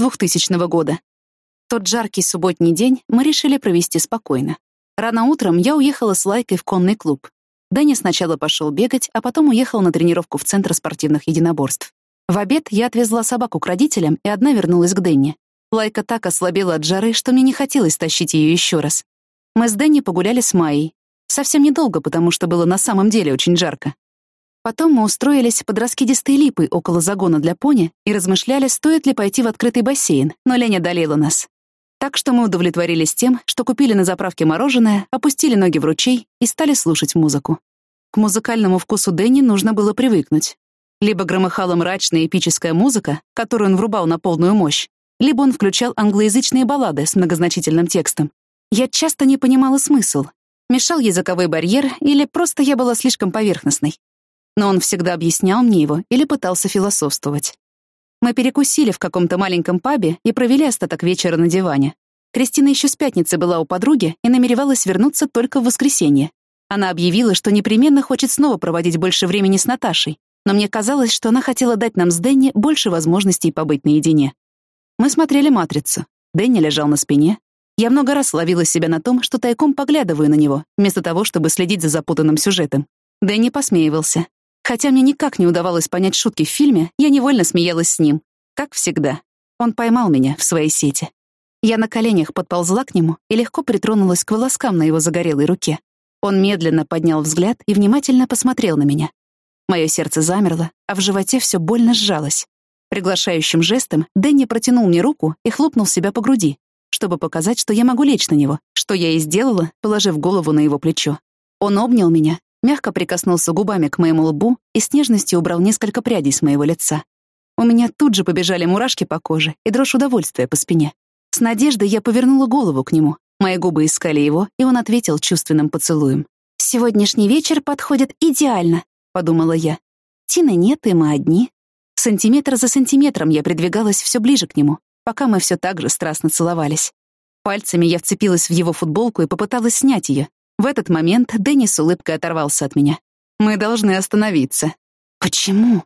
2000 года. Тот жаркий субботний день мы решили провести спокойно. Рано утром я уехала с Лайкой в конный клуб. Дэнни сначала пошел бегать, а потом уехал на тренировку в Центр спортивных единоборств. В обед я отвезла собаку к родителям и одна вернулась к Дэнни. Лайка так ослабела от жары, что мне не хотелось тащить ее еще раз. Мы с Дэнни погуляли с Майей. Совсем недолго, потому что было на самом деле очень жарко. Потом мы устроились под раскидистой липой около загона для пони и размышляли, стоит ли пойти в открытый бассейн, но лень одолела нас. Так что мы удовлетворились тем, что купили на заправке мороженое, опустили ноги в ручей и стали слушать музыку. К музыкальному вкусу Дэнни нужно было привыкнуть. Либо громыхала мрачная эпическая музыка, которую он врубал на полную мощь, либо он включал англоязычные баллады с многозначительным текстом. Я часто не понимала смысл. Мешал языковой барьер или просто я была слишком поверхностной. Но он всегда объяснял мне его или пытался философствовать. Мы перекусили в каком-то маленьком пабе и провели остаток вечера на диване. Кристина еще с пятницы была у подруги и намеревалась вернуться только в воскресенье. Она объявила, что непременно хочет снова проводить больше времени с Наташей, но мне казалось, что она хотела дать нам с Дэнни больше возможностей побыть наедине. Мы смотрели «Матрицу». Дэнни лежал на спине. Я много раз ловила себя на том, что тайком поглядываю на него, вместо того, чтобы следить за запутанным сюжетом. Дэнни посмеивался. Хотя мне никак не удавалось понять шутки в фильме, я невольно смеялась с ним. Как всегда. Он поймал меня в своей сети. Я на коленях подползла к нему и легко притронулась к волоскам на его загорелой руке. Он медленно поднял взгляд и внимательно посмотрел на меня. Мое сердце замерло, а в животе все больно сжалось. Приглашающим жестом Дэнни протянул мне руку и хлопнул себя по груди, чтобы показать, что я могу лечь на него, что я и сделала, положив голову на его плечо. Он обнял меня, мягко прикоснулся губами к моему лбу и с нежностью убрал несколько прядей с моего лица. У меня тут же побежали мурашки по коже и дрожь удовольствия по спине. С надеждой я повернула голову к нему. Мои губы искали его, и он ответил чувственным поцелуем. «Сегодняшний вечер подходит идеально», — подумала я. Тины нет, и мы одни. Сантиметр за сантиметром я придвигалась все ближе к нему, пока мы все так же страстно целовались. Пальцами я вцепилась в его футболку и попыталась снять ее. В этот момент Дэнни с улыбкой оторвался от меня. «Мы должны остановиться». «Почему?»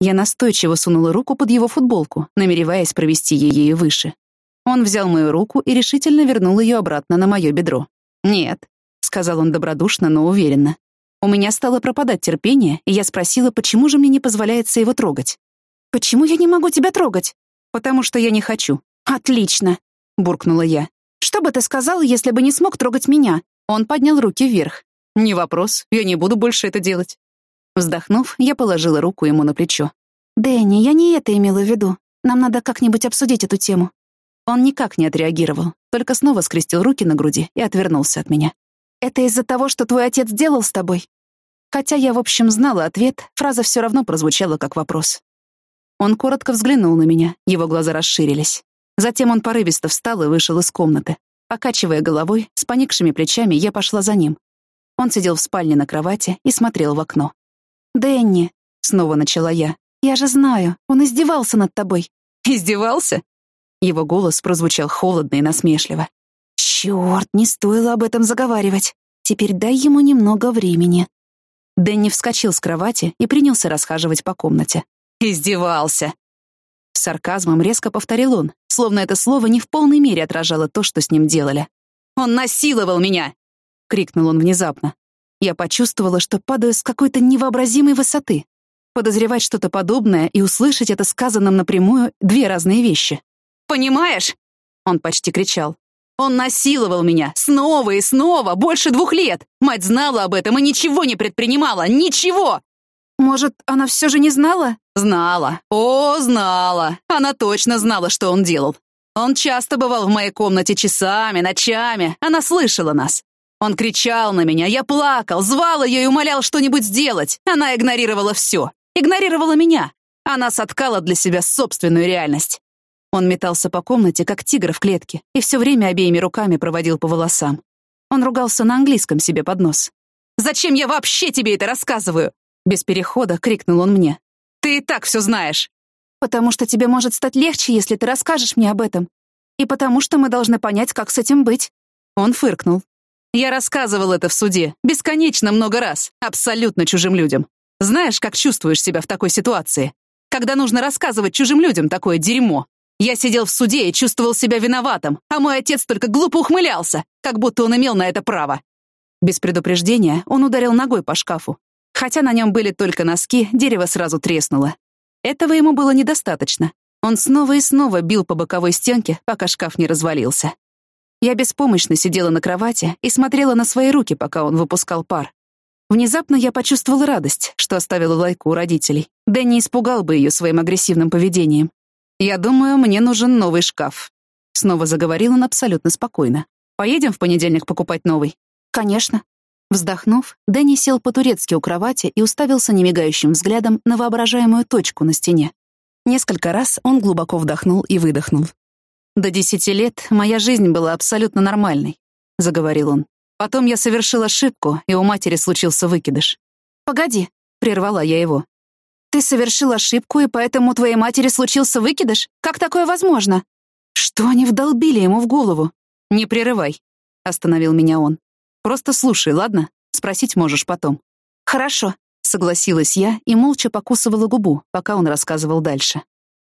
Я настойчиво сунула руку под его футболку, намереваясь провести ее выше. Он взял мою руку и решительно вернул ее обратно на мое бедро. «Нет», — сказал он добродушно, но уверенно. У меня стало пропадать терпение, и я спросила, почему же мне не позволяется его трогать. «Почему я не могу тебя трогать?» «Потому что я не хочу». «Отлично», — буркнула я. «Что бы ты сказал, если бы не смог трогать меня?» Он поднял руки вверх. «Не вопрос, я не буду больше это делать». Вздохнув, я положила руку ему на плечо. «Дэнни, я не это имела в виду. Нам надо как-нибудь обсудить эту тему». Он никак не отреагировал, только снова скрестил руки на груди и отвернулся от меня. «Это из-за того, что твой отец сделал с тобой?» Хотя я, в общем, знала ответ, фраза все равно прозвучала как вопрос. Он коротко взглянул на меня, его глаза расширились. Затем он порывисто встал и вышел из комнаты. Покачивая головой, с поникшими плечами, я пошла за ним. Он сидел в спальне на кровати и смотрел в окно. «Дэнни», — снова начала я, — «я же знаю, он издевался над тобой». «Издевался?» Его голос прозвучал холодно и насмешливо. «Чёрт, не стоило об этом заговаривать. Теперь дай ему немного времени». Дэнни вскочил с кровати и принялся расхаживать по комнате. «Издевался!» С сарказмом резко повторил он, словно это слово не в полной мере отражало то, что с ним делали. «Он насиловал меня!» — крикнул он внезапно. Я почувствовала, что падаю с какой-то невообразимой высоты. Подозревать что-то подобное и услышать это сказанным напрямую — две разные вещи. «Понимаешь?» — он почти кричал. «Он насиловал меня снова и снова, больше двух лет! Мать знала об этом и ничего не предпринимала! Ничего!» «Может, она все же не знала?» «Знала. О, знала. Она точно знала, что он делал. Он часто бывал в моей комнате часами, ночами. Она слышала нас. Он кричал на меня, я плакал, звал ее и умолял что-нибудь сделать. Она игнорировала все. Игнорировала меня. Она соткала для себя собственную реальность. Он метался по комнате, как тигр в клетке, и все время обеими руками проводил по волосам. Он ругался на английском себе под нос. «Зачем я вообще тебе это рассказываю?» Без перехода крикнул он мне. «Ты и так все знаешь!» «Потому что тебе может стать легче, если ты расскажешь мне об этом. И потому что мы должны понять, как с этим быть». Он фыркнул. «Я рассказывал это в суде, бесконечно много раз, абсолютно чужим людям. Знаешь, как чувствуешь себя в такой ситуации? Когда нужно рассказывать чужим людям такое дерьмо?» Я сидел в суде и чувствовал себя виноватым, а мой отец только глупо ухмылялся, как будто он имел на это право. Без предупреждения он ударил ногой по шкафу. Хотя на нем были только носки, дерево сразу треснуло. Этого ему было недостаточно. Он снова и снова бил по боковой стенке, пока шкаф не развалился. Я беспомощно сидела на кровати и смотрела на свои руки, пока он выпускал пар. Внезапно я почувствовала радость, что оставила лайку у родителей. Дэнни испугал бы ее своим агрессивным поведением. «Я думаю, мне нужен новый шкаф». Снова заговорил он абсолютно спокойно. «Поедем в понедельник покупать новый?» «Конечно». Вздохнув, Дэнни сел по-турецки у кровати и уставился немигающим взглядом на воображаемую точку на стене. Несколько раз он глубоко вдохнул и выдохнул. «До десяти лет моя жизнь была абсолютно нормальной», — заговорил он. «Потом я совершил ошибку, и у матери случился выкидыш». «Погоди», — прервала я его. «Ты совершил ошибку, и поэтому у твоей матери случился выкидыш? Как такое возможно?» «Что они вдолбили ему в голову?» «Не прерывай», — остановил меня он. Просто слушай, ладно? Спросить можешь потом». «Хорошо», — согласилась я и молча покусывала губу, пока он рассказывал дальше.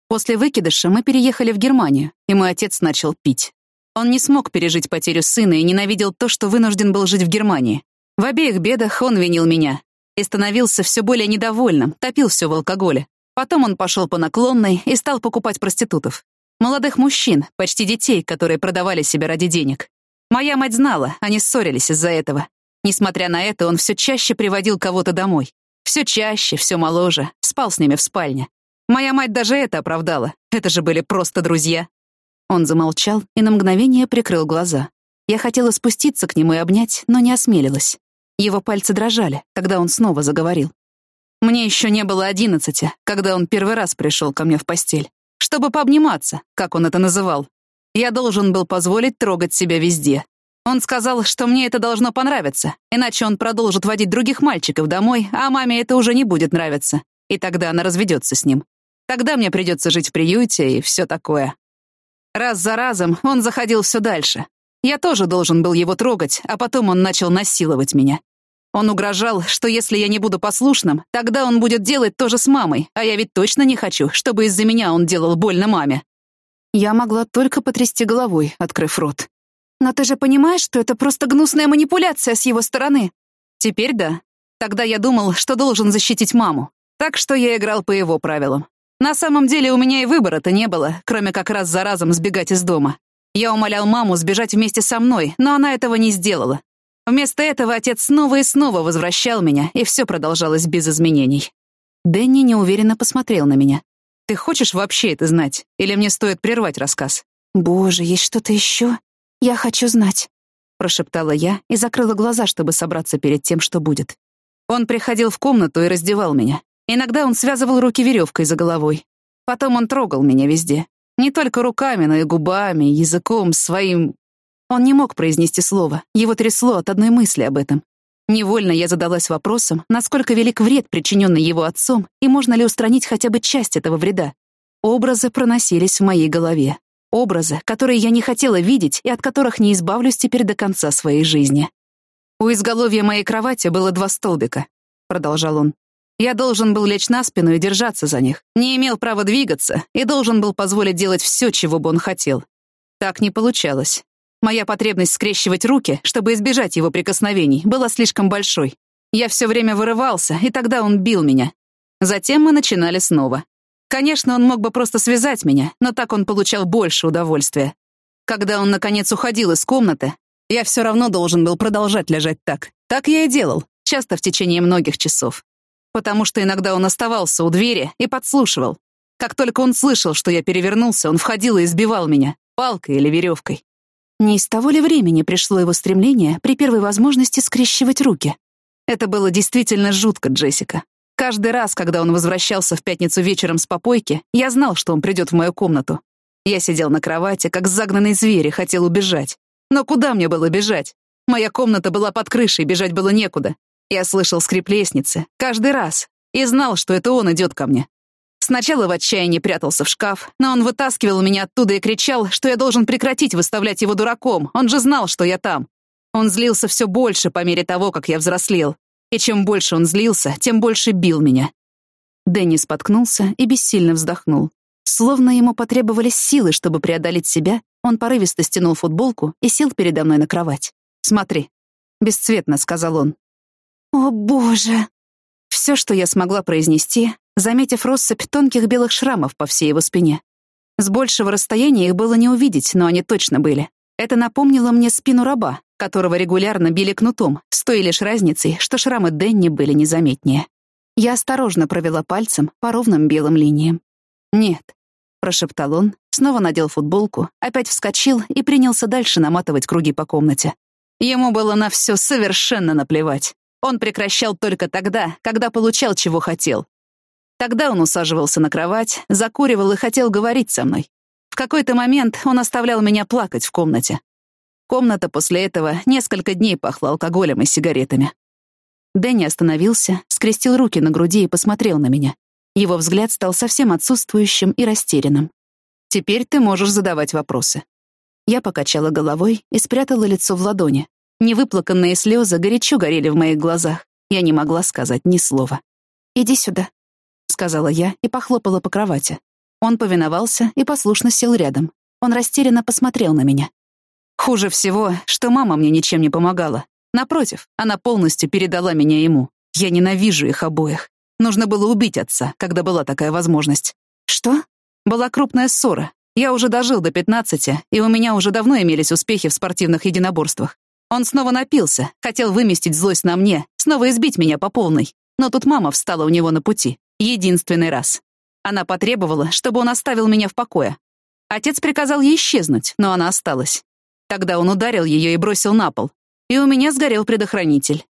После выкидыша мы переехали в Германию, и мой отец начал пить. Он не смог пережить потерю сына и ненавидел то, что вынужден был жить в Германии. В обеих бедах он винил меня и становился все более недовольным, топил все в алкоголе. Потом он пошел по наклонной и стал покупать проститутов. Молодых мужчин, почти детей, которые продавали себя ради денег. Моя мать знала, они ссорились из-за этого. Несмотря на это, он все чаще приводил кого-то домой. Все чаще, все моложе, спал с ними в спальне. Моя мать даже это оправдала. Это же были просто друзья. Он замолчал и на мгновение прикрыл глаза. Я хотела спуститься к нему и обнять, но не осмелилась. Его пальцы дрожали, когда он снова заговорил. Мне еще не было одиннадцати, когда он первый раз пришел ко мне в постель. Чтобы пообниматься, как он это называл. Я должен был позволить трогать себя везде. Он сказал, что мне это должно понравиться, иначе он продолжит водить других мальчиков домой, а маме это уже не будет нравиться. И тогда она разведется с ним. Тогда мне придется жить в приюте и все такое. Раз за разом он заходил все дальше. Я тоже должен был его трогать, а потом он начал насиловать меня. Он угрожал, что если я не буду послушным, тогда он будет делать то же с мамой, а я ведь точно не хочу, чтобы из-за меня он делал больно маме. Я могла только потрясти головой, открыв рот. «Но ты же понимаешь, что это просто гнусная манипуляция с его стороны?» «Теперь да. Тогда я думал, что должен защитить маму. Так что я играл по его правилам. На самом деле у меня и выбора-то не было, кроме как раз за разом сбегать из дома. Я умолял маму сбежать вместе со мной, но она этого не сделала. Вместо этого отец снова и снова возвращал меня, и все продолжалось без изменений. Дэнни неуверенно посмотрел на меня. Ты хочешь вообще это знать? Или мне стоит прервать рассказ? Боже, есть что-то еще? Я хочу знать, прошептала я и закрыла глаза, чтобы собраться перед тем, что будет. Он приходил в комнату и раздевал меня. Иногда он связывал руки веревкой за головой. Потом он трогал меня везде. Не только руками, но и губами, языком, своим... Он не мог произнести слово. Его трясло от одной мысли об этом. Невольно я задалась вопросом, насколько велик вред, причиненный его отцом, и можно ли устранить хотя бы часть этого вреда. Образы проносились в моей голове. Образы, которые я не хотела видеть и от которых не избавлюсь теперь до конца своей жизни. «У изголовья моей кровати было два столбика», — продолжал он. «Я должен был лечь на спину и держаться за них, не имел права двигаться и должен был позволить делать все, чего бы он хотел. Так не получалось. Моя потребность скрещивать руки, чтобы избежать его прикосновений, была слишком большой. Я все время вырывался, и тогда он бил меня. Затем мы начинали снова. Конечно, он мог бы просто связать меня, но так он получал больше удовольствия. Когда он, наконец, уходил из комнаты, я все равно должен был продолжать лежать так. Так я и делал, часто в течение многих часов. Потому что иногда он оставался у двери и подслушивал. Как только он слышал, что я перевернулся, он входил и избивал меня, палкой или веревкой. Не из того ли времени пришло его стремление при первой возможности скрещивать руки? Это было действительно жутко, Джессика. Каждый раз, когда он возвращался в пятницу вечером с попойки, я знал, что он придет в мою комнату. Я сидел на кровати, как загнанный зверь, и хотел убежать. Но куда мне было бежать? Моя комната была под крышей, бежать было некуда. Я слышал скрип лестницы, каждый раз, и знал, что это он идет ко мне. Сначала в отчаянии прятался в шкаф, но он вытаскивал меня оттуда и кричал, что я должен прекратить выставлять его дураком, он же знал, что я там. Он злился все больше по мере того, как я взрослел. И чем больше он злился, тем больше бил меня. Дэнни споткнулся и бессильно вздохнул. Словно ему потребовались силы, чтобы преодолеть себя, он порывисто стянул футболку и сел передо мной на кровать. «Смотри», — бесцветно сказал он. «О, боже!» Все, что я смогла произнести, заметив россыпь тонких белых шрамов по всей его спине. С большего расстояния их было не увидеть, но они точно были. Это напомнило мне спину раба, которого регулярно били кнутом, с той лишь разницей, что шрамы Дэнни были незаметнее. Я осторожно провела пальцем по ровным белым линиям. «Нет», — прошептал он, снова надел футболку, опять вскочил и принялся дальше наматывать круги по комнате. Ему было на все совершенно наплевать. Он прекращал только тогда, когда получал, чего хотел. Тогда он усаживался на кровать, закуривал и хотел говорить со мной. В какой-то момент он оставлял меня плакать в комнате. Комната после этого несколько дней пахла алкоголем и сигаретами. Дэнни остановился, скрестил руки на груди и посмотрел на меня. Его взгляд стал совсем отсутствующим и растерянным. «Теперь ты можешь задавать вопросы». Я покачала головой и спрятала лицо в ладони. Невыплаканные слезы горячо горели в моих глазах. Я не могла сказать ни слова. «Иди сюда», — сказала я и похлопала по кровати. Он повиновался и послушно сел рядом. Он растерянно посмотрел на меня. Хуже всего, что мама мне ничем не помогала. Напротив, она полностью передала меня ему. Я ненавижу их обоих. Нужно было убить отца, когда была такая возможность. Что? Была крупная ссора. Я уже дожил до пятнадцати, и у меня уже давно имелись успехи в спортивных единоборствах. Он снова напился, хотел выместить злость на мне, снова избить меня по полной. Но тут мама встала у него на пути. Единственный раз. Она потребовала, чтобы он оставил меня в покое. Отец приказал ей исчезнуть, но она осталась. Тогда он ударил ее и бросил на пол. И у меня сгорел предохранитель.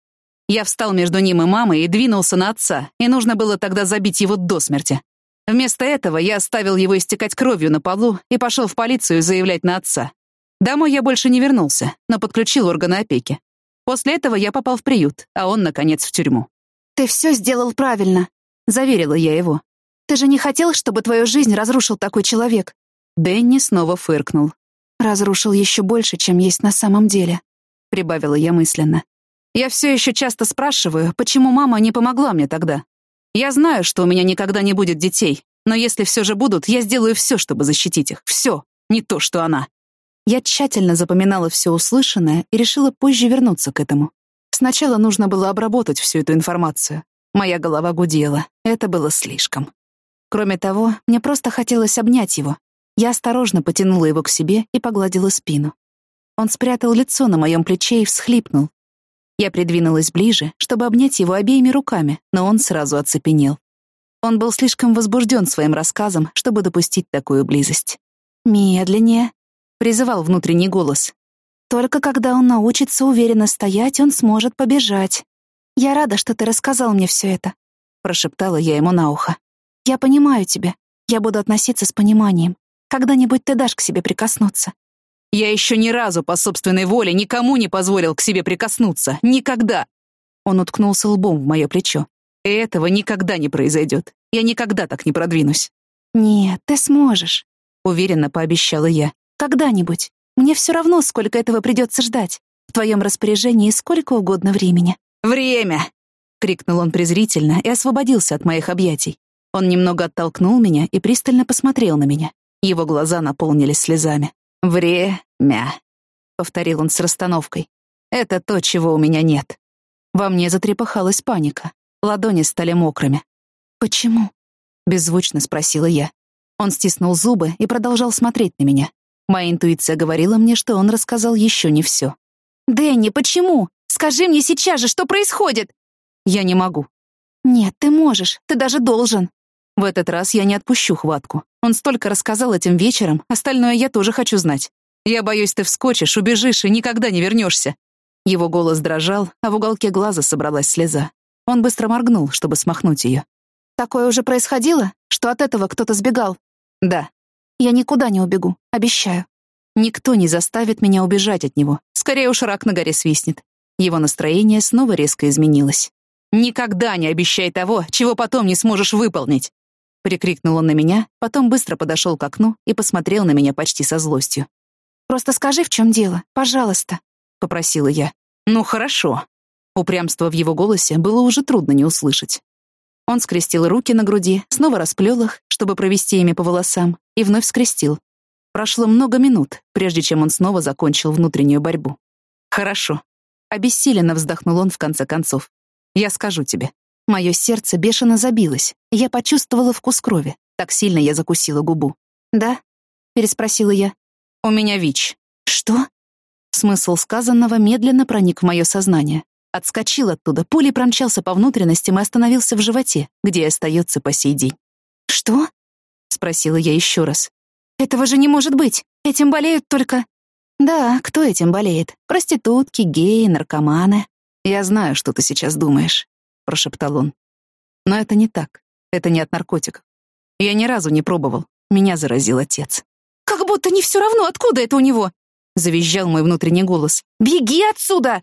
Я встал между ним и мамой и двинулся на отца, и нужно было тогда забить его до смерти. Вместо этого я оставил его истекать кровью на полу и пошел в полицию заявлять на отца. Домой я больше не вернулся, но подключил органы опеки. После этого я попал в приют, а он, наконец, в тюрьму. «Ты все сделал правильно», — заверила я его. «Ты же не хотел, чтобы твою жизнь разрушил такой человек?» Дэнни снова фыркнул. «Разрушил еще больше, чем есть на самом деле», — прибавила я мысленно. «Я все еще часто спрашиваю, почему мама не помогла мне тогда. Я знаю, что у меня никогда не будет детей, но если все же будут, я сделаю все, чтобы защитить их. Все, не то, что она». Я тщательно запоминала все услышанное и решила позже вернуться к этому. Сначала нужно было обработать всю эту информацию. Моя голова гудела. Это было слишком. Кроме того, мне просто хотелось обнять его. Я осторожно потянула его к себе и погладила спину. Он спрятал лицо на моем плече и всхлипнул. Я придвинулась ближе, чтобы обнять его обеими руками, но он сразу оцепенел. Он был слишком возбужден своим рассказом, чтобы допустить такую близость. «Медленнее», — призывал внутренний голос. «Только когда он научится уверенно стоять, он сможет побежать. Я рада, что ты рассказал мне все это», — прошептала я ему на ухо. «Я понимаю тебя. Я буду относиться с пониманием. Когда-нибудь ты дашь к себе прикоснуться». «Я еще ни разу по собственной воле никому не позволил к себе прикоснуться. Никогда!» Он уткнулся лбом в мое плечо. И этого никогда не произойдет. Я никогда так не продвинусь. «Нет, ты сможешь», — уверенно пообещала я. Когда-нибудь. Мне все равно, сколько этого придется ждать. В твоем распоряжении сколько угодно времени. Время! крикнул он презрительно и освободился от моих объятий. Он немного оттолкнул меня и пристально посмотрел на меня. Его глаза наполнились слезами. «Время», — повторил он с расстановкой. «Это то, чего у меня нет». Во мне затрепыхалась паника. Ладони стали мокрыми. «Почему?» — беззвучно спросила я. Он стиснул зубы и продолжал смотреть на меня. Моя интуиция говорила мне, что он рассказал еще не все. «Дэнни, почему? Скажи мне сейчас же, что происходит?» «Я не могу». «Нет, ты можешь, ты даже должен». В этот раз я не отпущу хватку. Он столько рассказал этим вечером, остальное я тоже хочу знать. Я боюсь, ты вскочишь, убежишь и никогда не вернешься. Его голос дрожал, а в уголке глаза собралась слеза. Он быстро моргнул, чтобы смахнуть ее. «Такое уже происходило? Что от этого кто-то сбегал?» «Да». Я никуда не убегу, обещаю. Никто не заставит меня убежать от него. Скорее уж рак на горе свистнет. Его настроение снова резко изменилось. «Никогда не обещай того, чего потом не сможешь выполнить!» Прикрикнул он на меня, потом быстро подошел к окну и посмотрел на меня почти со злостью. «Просто скажи, в чем дело, пожалуйста», — попросила я. «Ну, хорошо». Упрямство в его голосе было уже трудно не услышать. Он скрестил руки на груди, снова расплел их, чтобы провести ими по волосам, и вновь скрестил. Прошло много минут, прежде чем он снова закончил внутреннюю борьбу. «Хорошо». Обессиленно вздохнул он в конце концов. «Я скажу тебе». Мое сердце бешено забилось, я почувствовала вкус крови. Так сильно я закусила губу. «Да?» — переспросила я. «У меня ВИЧ». «Что?» Смысл сказанного медленно проник в мое сознание. Отскочил оттуда, пулей промчался по внутренностям и остановился в животе, где и остается по сей день. «Что?» — спросила я еще раз. «Этого же не может быть! Этим болеют только...» «Да, кто этим болеет? Проститутки, геи, наркоманы. Я знаю, что ты сейчас думаешь», — прошептал он. «Но это не так. Это не от наркотиков. Я ни разу не пробовал. Меня заразил отец». «Как будто не все равно, откуда это у него?» — завизжал мой внутренний голос. «Беги отсюда!»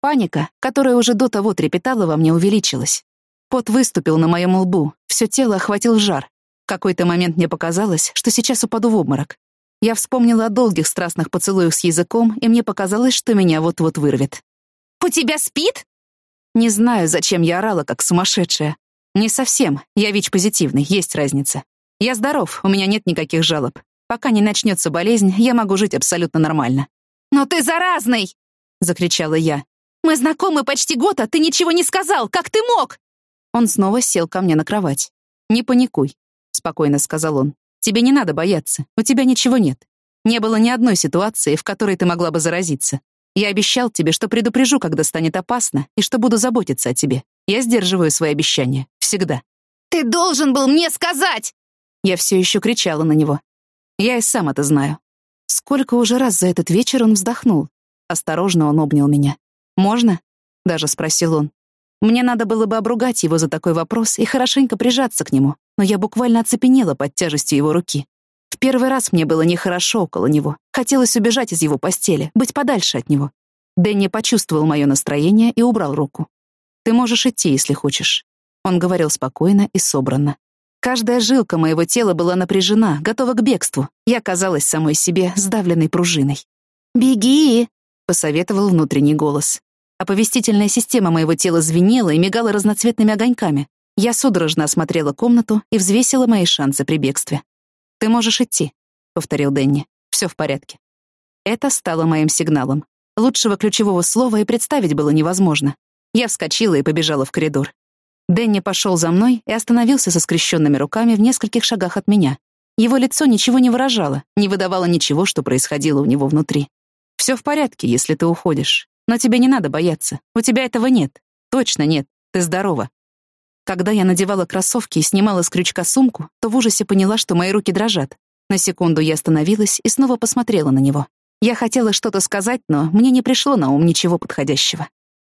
Паника, которая уже до того трепетала во мне, увеличилась. Пот выступил на моем лбу, все тело охватил жар. В какой-то момент мне показалось, что сейчас упаду в обморок. Я вспомнила о долгих страстных поцелуях с языком, и мне показалось, что меня вот-вот вырвет. «У тебя спит?» Не знаю, зачем я орала, как сумасшедшая. Не совсем, я ВИЧ-позитивный, есть разница. Я здоров, у меня нет никаких жалоб. Пока не начнется болезнь, я могу жить абсолютно нормально. «Но ты заразный!» — закричала я. Мы знакомы почти год, а ты ничего не сказал. Как ты мог?» Он снова сел ко мне на кровать. «Не паникуй», — спокойно сказал он. «Тебе не надо бояться. У тебя ничего нет. Не было ни одной ситуации, в которой ты могла бы заразиться. Я обещал тебе, что предупрежу, когда станет опасно, и что буду заботиться о тебе. Я сдерживаю свои обещания. Всегда». «Ты должен был мне сказать!» Я все еще кричала на него. Я и сам это знаю. Сколько уже раз за этот вечер он вздохнул. Осторожно он обнял меня. «Можно?» — даже спросил он. Мне надо было бы обругать его за такой вопрос и хорошенько прижаться к нему, но я буквально оцепенела под тяжестью его руки. В первый раз мне было нехорошо около него. Хотелось убежать из его постели, быть подальше от него. Дэнни почувствовал мое настроение и убрал руку. «Ты можешь идти, если хочешь». Он говорил спокойно и собранно. Каждая жилка моего тела была напряжена, готова к бегству. Я казалась самой себе сдавленной пружиной. «Беги!» — посоветовал внутренний голос. Оповестительная система моего тела звенела и мигала разноцветными огоньками. Я судорожно осмотрела комнату и взвесила мои шансы при бегстве. «Ты можешь идти», — повторил Дэнни. «Все в порядке». Это стало моим сигналом. Лучшего ключевого слова и представить было невозможно. Я вскочила и побежала в коридор. Дэнни пошел за мной и остановился со скрещенными руками в нескольких шагах от меня. Его лицо ничего не выражало, не выдавало ничего, что происходило у него внутри. «Все в порядке, если ты уходишь. Но тебе не надо бояться. У тебя этого нет. Точно нет. Ты здорова. Когда я надевала кроссовки и снимала с крючка сумку, то в ужасе поняла, что мои руки дрожат. На секунду я остановилась и снова посмотрела на него. Я хотела что-то сказать, но мне не пришло на ум ничего подходящего.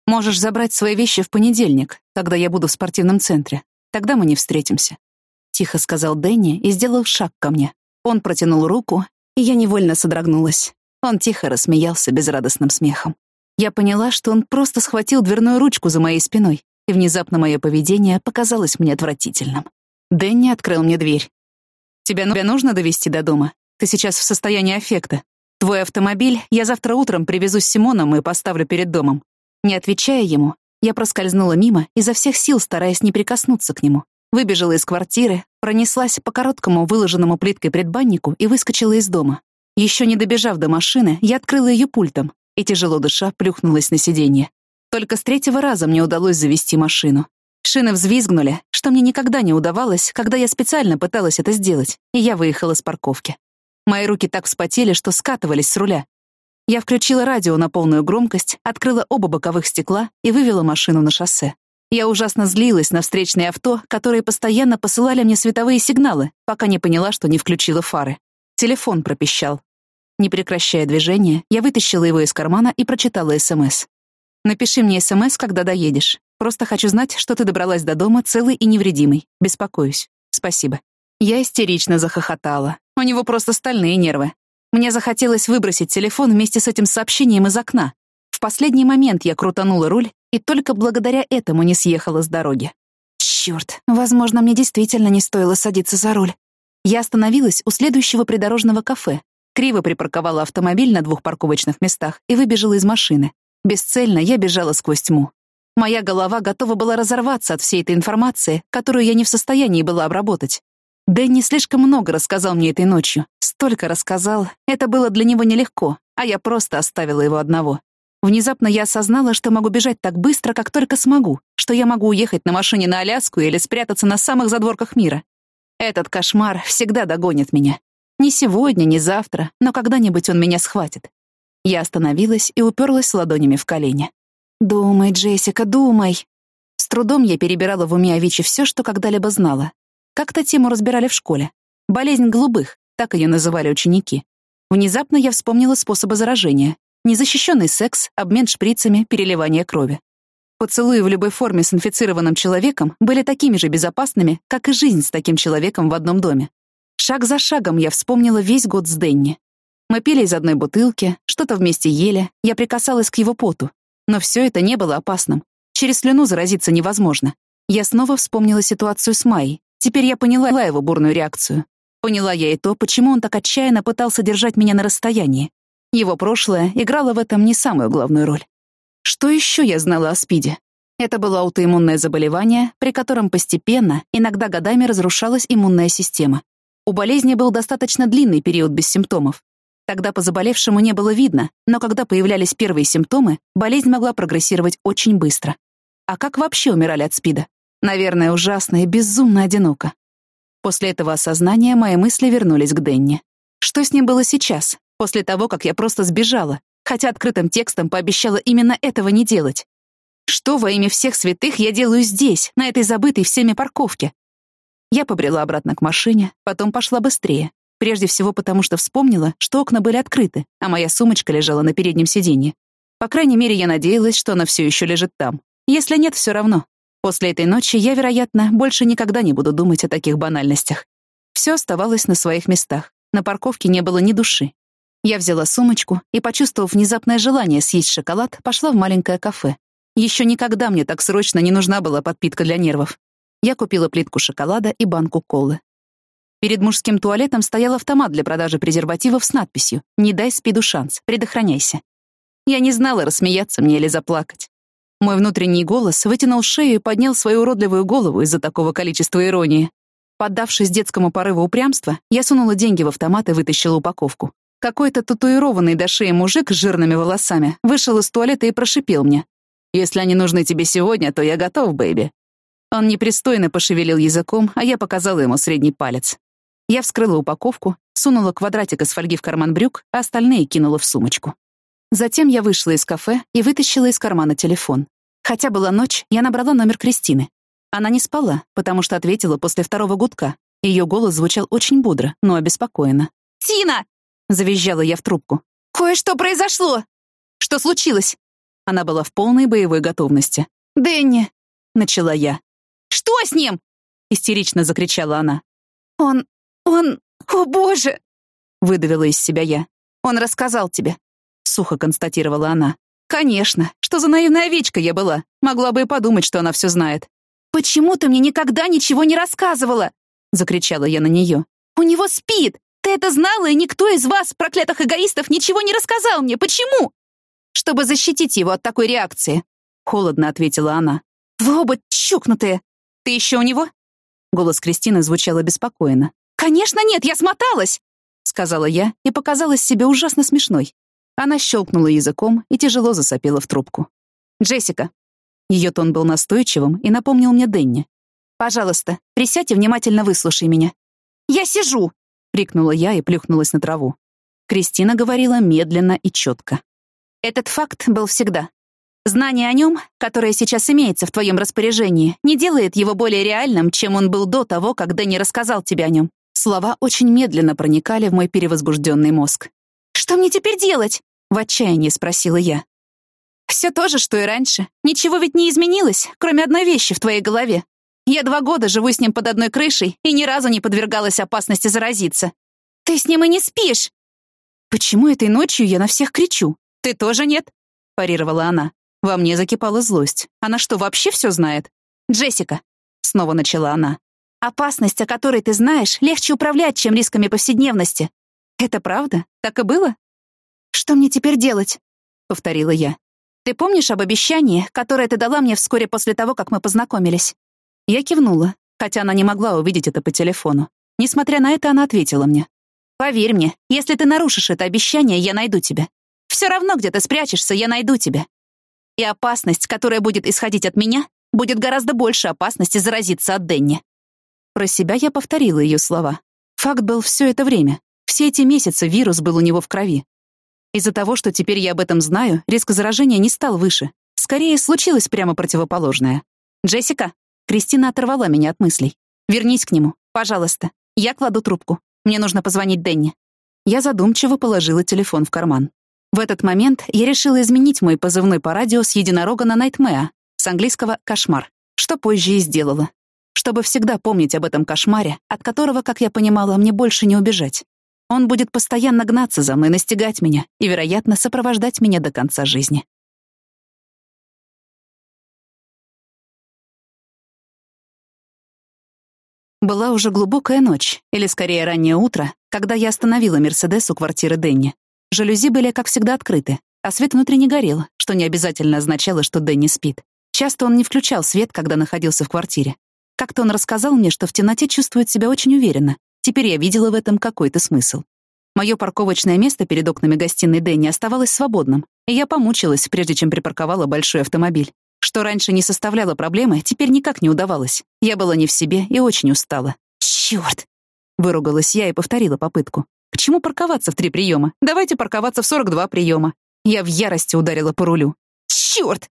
Можешь забрать свои вещи в понедельник, когда я буду в спортивном центре. Тогда мы не встретимся. Тихо сказал Дэнни и сделал шаг ко мне. Он протянул руку, и я невольно содрогнулась. Он тихо рассмеялся безрадостным смехом. Я поняла, что он просто схватил дверную ручку за моей спиной, и внезапно мое поведение показалось мне отвратительным. Дэнни открыл мне дверь. «Тебя нужно довести до дома? Ты сейчас в состоянии аффекта. Твой автомобиль я завтра утром привезу с Симоном и поставлю перед домом». Не отвечая ему, я проскользнула мимо, изо всех сил стараясь не прикоснуться к нему. Выбежала из квартиры, пронеслась по короткому выложенному плиткой предбаннику и выскочила из дома. Еще не добежав до машины, я открыла ее пультом, и, тяжело дыша, плюхнулась на сиденье. Только с третьего раза мне удалось завести машину. Шины взвизгнули, что мне никогда не удавалось, когда я специально пыталась это сделать, и я выехала с парковки. Мои руки так вспотели, что скатывались с руля. Я включила радио на полную громкость, открыла оба боковых стекла и вывела машину на шоссе. Я ужасно злилась на встречные авто, которые постоянно посылали мне световые сигналы, пока не поняла, что не включила фары. Телефон пропищал. Не прекращая движения, я вытащила его из кармана и прочитала СМС. «Напиши мне СМС, когда доедешь. Просто хочу знать, что ты добралась до дома целый и невредимый. Беспокоюсь. Спасибо». Я истерично захохотала. У него просто стальные нервы. Мне захотелось выбросить телефон вместе с этим сообщением из окна. В последний момент я крутанула руль и только благодаря этому не съехала с дороги. Черт, возможно, мне действительно не стоило садиться за руль. Я остановилась у следующего придорожного кафе, Криво припарковала автомобиль на двух парковочных местах и выбежала из машины. Бесцельно я бежала сквозь тьму. Моя голова готова была разорваться от всей этой информации, которую я не в состоянии была обработать. Дэнни слишком много рассказал мне этой ночью. Столько рассказал. Это было для него нелегко, а я просто оставила его одного. Внезапно я осознала, что могу бежать так быстро, как только смогу, что я могу уехать на машине на Аляску или спрятаться на самых задворках мира. Этот кошмар всегда догонит меня. Не сегодня, не завтра, но когда-нибудь он меня схватит. Я остановилась и уперлась ладонями в колени. «Думай, Джессика, думай!» С трудом я перебирала в уме о ВИЧе все, что когда-либо знала. Как-то тему разбирали в школе. Болезнь голубых, так ее называли ученики. Внезапно я вспомнила способы заражения. Незащищенный секс, обмен шприцами, переливание крови. Поцелуи в любой форме с инфицированным человеком были такими же безопасными, как и жизнь с таким человеком в одном доме. Шаг за шагом я вспомнила весь год с Денни. Мы пили из одной бутылки, что-то вместе ели, я прикасалась к его поту. Но все это не было опасным. Через слюну заразиться невозможно. Я снова вспомнила ситуацию с Майей. Теперь я поняла его бурную реакцию. Поняла я и то, почему он так отчаянно пытался держать меня на расстоянии. Его прошлое играло в этом не самую главную роль. Что еще я знала о СПИДе? Это было аутоиммунное заболевание, при котором постепенно, иногда годами разрушалась иммунная система. У болезни был достаточно длинный период без симптомов. Тогда по заболевшему не было видно, но когда появлялись первые симптомы, болезнь могла прогрессировать очень быстро. А как вообще умирали от СПИДа? Наверное, ужасно и безумно одиноко. После этого осознания мои мысли вернулись к Денни. Что с ним было сейчас, после того, как я просто сбежала, хотя открытым текстом пообещала именно этого не делать? Что во имя всех святых я делаю здесь, на этой забытой всеми парковке? Я побрела обратно к машине, потом пошла быстрее, Прежде всего потому, что вспомнила, что окна были открыты, а моя сумочка лежала на переднем сиденье. По крайней мере, я надеялась, что она все еще лежит там. Если нет, все равно. После этой ночи я, вероятно, больше никогда не буду думать о таких банальностях. Все оставалось на своих местах. На парковке не было ни души. Я взяла сумочку и, почувствовав внезапное желание съесть шоколад, пошла в маленькое кафе. Еще никогда мне так срочно не нужна была подпитка для нервов. Я купила плитку шоколада и банку колы. Перед мужским туалетом стоял автомат для продажи презервативов с надписью «Не дай спиду шанс, предохраняйся». Я не знала, рассмеяться мне или заплакать. Мой внутренний голос вытянул шею и поднял свою уродливую голову из-за такого количества иронии. Поддавшись детскому порыву упрямства, я сунула деньги в автомат и вытащила упаковку. Какой-то татуированный до шеи мужик с жирными волосами вышел из туалета и прошипел мне. «Если они нужны тебе сегодня, то я готов, бэйби». Он непристойно пошевелил языком, а я показала ему средний палец. Я вскрыла упаковку, сунула квадратик из фольги в карман брюк, а остальные кинула в сумочку. Затем я вышла из кафе и вытащила из кармана телефон. Хотя была ночь, я набрала номер Кристины. Она не спала, потому что ответила после второго гудка. Ее голос звучал очень бодро, но обеспокоенно. «Тина!» — завизжала я в трубку. «Кое-что произошло!» «Что случилось?» Она была в полной боевой готовности. «Дэнни!» — начала я. «Что с ним?» — истерично закричала она. «Он «Он... О, боже!» — выдавила из себя я. «Он рассказал тебе», — сухо констатировала она. «Конечно. Что за наивная овечка я была? Могла бы и подумать, что она все знает». «Почему ты мне никогда ничего не рассказывала?» — закричала я на нее. «У него спит! Ты это знала, и никто из вас, проклятых эгоистов, ничего не рассказал мне. Почему?» «Чтобы защитить его от такой реакции», — холодно ответила она. «Вы оба чукнутые. Ты еще у него?» Голос Кристины звучал обеспокоенно. «Конечно нет, я смоталась!» — сказала я и показалась себе ужасно смешной. Она щелкнула языком и тяжело засопела в трубку. «Джессика». Ее тон был настойчивым и напомнил мне Денни. «Пожалуйста, присядь и внимательно выслушай меня». «Я сижу!» — крикнула я и плюхнулась на траву. Кристина говорила медленно и четко. «Этот факт был всегда. Знание о нем, которое сейчас имеется в твоем распоряжении, не делает его более реальным, чем он был до того, как Дэнни рассказал тебе о нем. Слова очень медленно проникали в мой перевозбужденный мозг. «Что мне теперь делать?» — в отчаянии спросила я. «Все то же, что и раньше. Ничего ведь не изменилось, кроме одной вещи в твоей голове. Я два года живу с ним под одной крышей и ни разу не подвергалась опасности заразиться. Ты с ним и не спишь!» «Почему этой ночью я на всех кричу? Ты тоже нет?» — парировала она. Во мне закипала злость. Она что, вообще все знает? «Джессика!» — снова начала она. Опасность, о которой ты знаешь, легче управлять, чем рисками повседневности. Это правда? Так и было? Что мне теперь делать? Повторила я. Ты помнишь об обещании, которое ты дала мне вскоре после того, как мы познакомились?» Я кивнула, хотя она не могла увидеть это по телефону. Несмотря на это, она ответила мне. «Поверь мне, если ты нарушишь это обещание, я найду тебя. Все равно, где ты спрячешься, я найду тебя. И опасность, которая будет исходить от меня, будет гораздо больше опасности заразиться от Денни». Про себя я повторила ее слова. Факт был все это время. Все эти месяцы вирус был у него в крови. Из-за того, что теперь я об этом знаю, риск заражения не стал выше. Скорее, случилось прямо противоположное. «Джессика!» Кристина оторвала меня от мыслей. «Вернись к нему, пожалуйста. Я кладу трубку. Мне нужно позвонить Денни». Я задумчиво положила телефон в карман. В этот момент я решила изменить мой позывной по радио с единорога на Найтмеа, с английского «кошмар», что позже и сделала. Чтобы всегда помнить об этом кошмаре, от которого, как я понимала, мне больше не убежать. Он будет постоянно гнаться за мной, настигать меня и, вероятно, сопровождать меня до конца жизни. Была уже глубокая ночь, или скорее раннее утро, когда я остановила Мерседес у квартиры Дэнни. Жалюзи были, как всегда, открыты, а свет внутри не горел, что не обязательно означало, что Дэнни спит. Часто он не включал свет, когда находился в квартире. Как-то он рассказал мне, что в темноте чувствует себя очень уверенно. Теперь я видела в этом какой-то смысл. Мое парковочное место перед окнами гостиной Дэнни оставалось свободным, и я помучилась, прежде чем припарковала большой автомобиль. Что раньше не составляло проблемы, теперь никак не удавалось. Я была не в себе и очень устала. «Чёрт!» — выругалась я и повторила попытку. К чему парковаться в три приема? Давайте парковаться в 42 приема. Я в ярости ударила по рулю. Черт!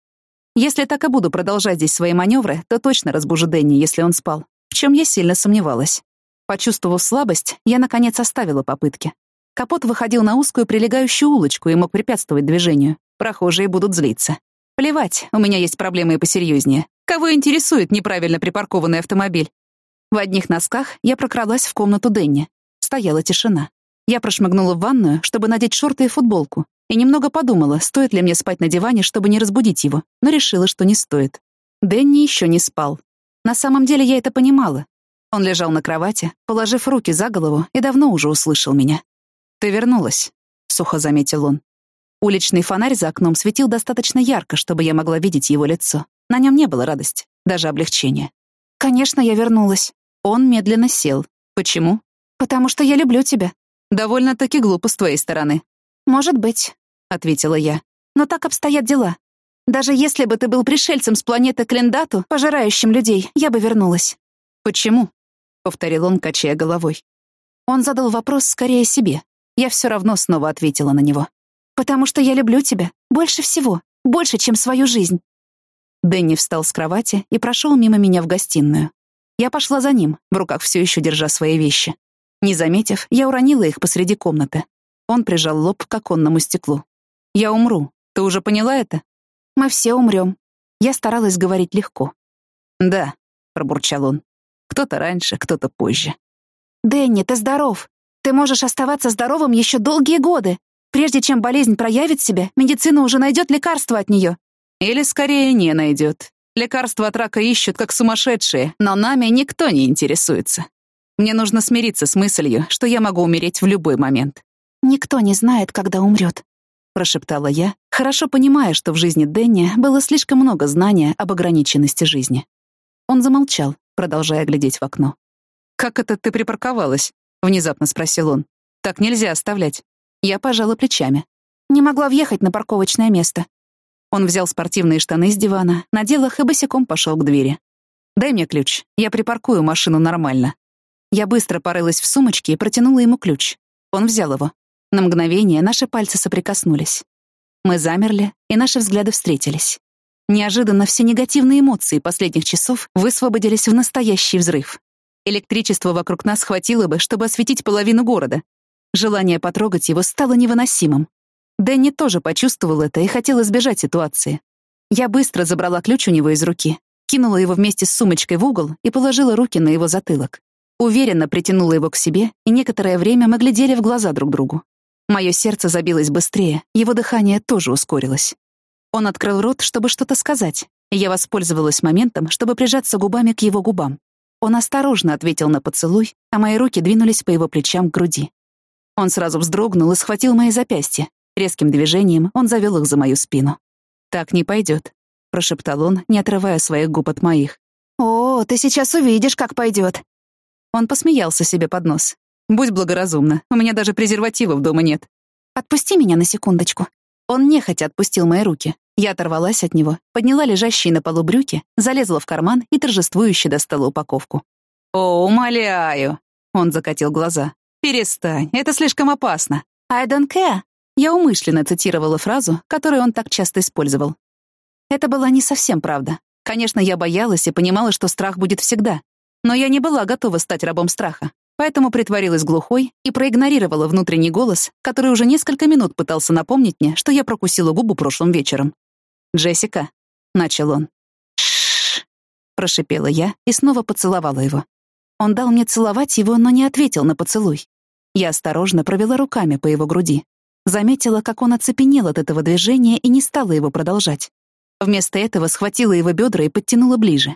Если так и буду продолжать здесь свои маневры, то точно разбужу Дэнни, если он спал. В чем я сильно сомневалась. Почувствовав слабость, я, наконец, оставила попытки. Капот выходил на узкую прилегающую улочку и мог препятствовать движению. Прохожие будут злиться. Плевать, у меня есть проблемы и посерьезнее. Кого интересует неправильно припаркованный автомобиль? В одних носках я прокралась в комнату Дэнни. Стояла тишина. Я прошмыгнула в ванную, чтобы надеть шорты и футболку, и немного подумала, стоит ли мне спать на диване, чтобы не разбудить его, но решила, что не стоит. Дэнни еще не спал. На самом деле я это понимала. Он лежал на кровати, положив руки за голову, и давно уже услышал меня. «Ты вернулась», — сухо заметил он. Уличный фонарь за окном светил достаточно ярко, чтобы я могла видеть его лицо. На нем не было радости, даже облегчения. «Конечно, я вернулась». Он медленно сел. «Почему?» «Потому что я люблю тебя», «Довольно-таки глупо с твоей стороны». «Может быть», — ответила я. «Но так обстоят дела. Даже если бы ты был пришельцем с планеты Клендату, пожирающим людей, я бы вернулась». «Почему?» — повторил он, качая головой. Он задал вопрос скорее себе. Я все равно снова ответила на него. «Потому что я люблю тебя. Больше всего. Больше, чем свою жизнь». Дэнни встал с кровати и прошел мимо меня в гостиную. Я пошла за ним, в руках все еще держа свои вещи. Не заметив, я уронила их посреди комнаты. Он прижал лоб к оконному стеклу. «Я умру. Ты уже поняла это?» «Мы все умрем». Я старалась говорить легко. «Да», — пробурчал он. «Кто-то раньше, кто-то позже». «Дэнни, ты здоров. Ты можешь оставаться здоровым еще долгие годы. Прежде чем болезнь проявит себя, медицина уже найдет лекарство от нее». «Или скорее не найдет. Лекарства от рака ищут, как сумасшедшие, но нами никто не интересуется. Мне нужно смириться с мыслью, что я могу умереть в любой момент. «Никто не знает, когда умрет», — прошептала я, хорошо понимая, что в жизни Дэнни было слишком много знания об ограниченности жизни. Он замолчал, продолжая глядеть в окно. «Как это ты припарковалась?» — внезапно спросил он. «Так нельзя оставлять». Я пожала плечами. Не могла въехать на парковочное место. Он взял спортивные штаны с дивана, надел их и босиком пошел к двери. «Дай мне ключ, я припаркую машину нормально», я быстро порылась в сумочке и протянула ему ключ. Он взял его. На мгновение наши пальцы соприкоснулись. Мы замерли, и наши взгляды встретились. Неожиданно все негативные эмоции последних часов высвободились в настоящий взрыв. Электричество вокруг нас хватило бы, чтобы осветить половину города. Желание потрогать его стало невыносимым. Дэнни тоже почувствовал это и хотел избежать ситуации. Я быстро забрала ключ у него из руки, кинула его вместе с сумочкой в угол и положила руки на его затылок. Уверенно притянула его к себе, и некоторое время мы глядели в глаза друг другу. Мое сердце забилось быстрее, его дыхание тоже ускорилось. Он открыл рот, чтобы что-то сказать, я воспользовалась моментом, чтобы прижаться губами к его губам. Он осторожно ответил на поцелуй, а мои руки двинулись по его плечам к груди. Он сразу вздрогнул и схватил мои запястья. Резким движением он завел их за мою спину. «Так не пойдет», — прошептал он, не отрывая своих губ от моих. «О, ты сейчас увидишь, как пойдет. Он посмеялся себе под нос. «Будь благоразумна, у меня даже презервативов дома нет». «Отпусти меня на секундочку». Он нехотя отпустил мои руки. Я оторвалась от него, подняла лежащие на полу брюки, залезла в карман и торжествующе достала упаковку. «О, умоляю!» Он закатил глаза. «Перестань, это слишком опасно». «I don't care». Я умышленно цитировала фразу, которую он так часто использовал. Это была не совсем правда. Конечно, я боялась и понимала, что страх будет всегда. Но я не была готова стать рабом страха, поэтому притворилась глухой и проигнорировала внутренний голос, который уже несколько минут пытался напомнить мне, что я прокусила губу прошлым вечером. «Джессика», — начал он. «Ш-ш-ш», прошипела я и снова поцеловала его. Он дал мне целовать его, но не ответил на поцелуй. Я осторожно провела руками по его груди. Заметила, как он оцепенел от этого движения и не стала его продолжать. Вместо этого схватила его бедра и подтянула ближе.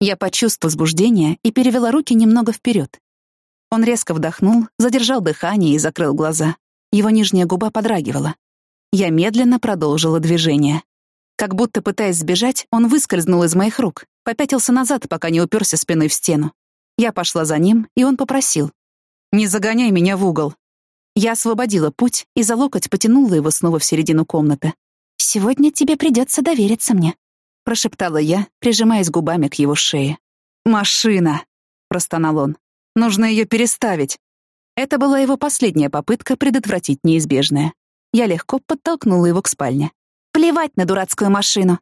Я почувствовала возбуждение и перевела руки немного вперед. Он резко вдохнул, задержал дыхание и закрыл глаза. Его нижняя губа подрагивала. Я медленно продолжила движение. Как будто пытаясь сбежать, он выскользнул из моих рук, попятился назад, пока не уперся спиной в стену. Я пошла за ним, и он попросил. «Не загоняй меня в угол». Я освободила путь и за локоть потянула его снова в середину комнаты. «Сегодня тебе придется довериться мне», — прошептала я, прижимаясь губами к его шее. «Машина!» — простонал он. «Нужно ее переставить». Это была его последняя попытка предотвратить неизбежное. Я легко подтолкнула его к спальне. «Плевать на дурацкую машину.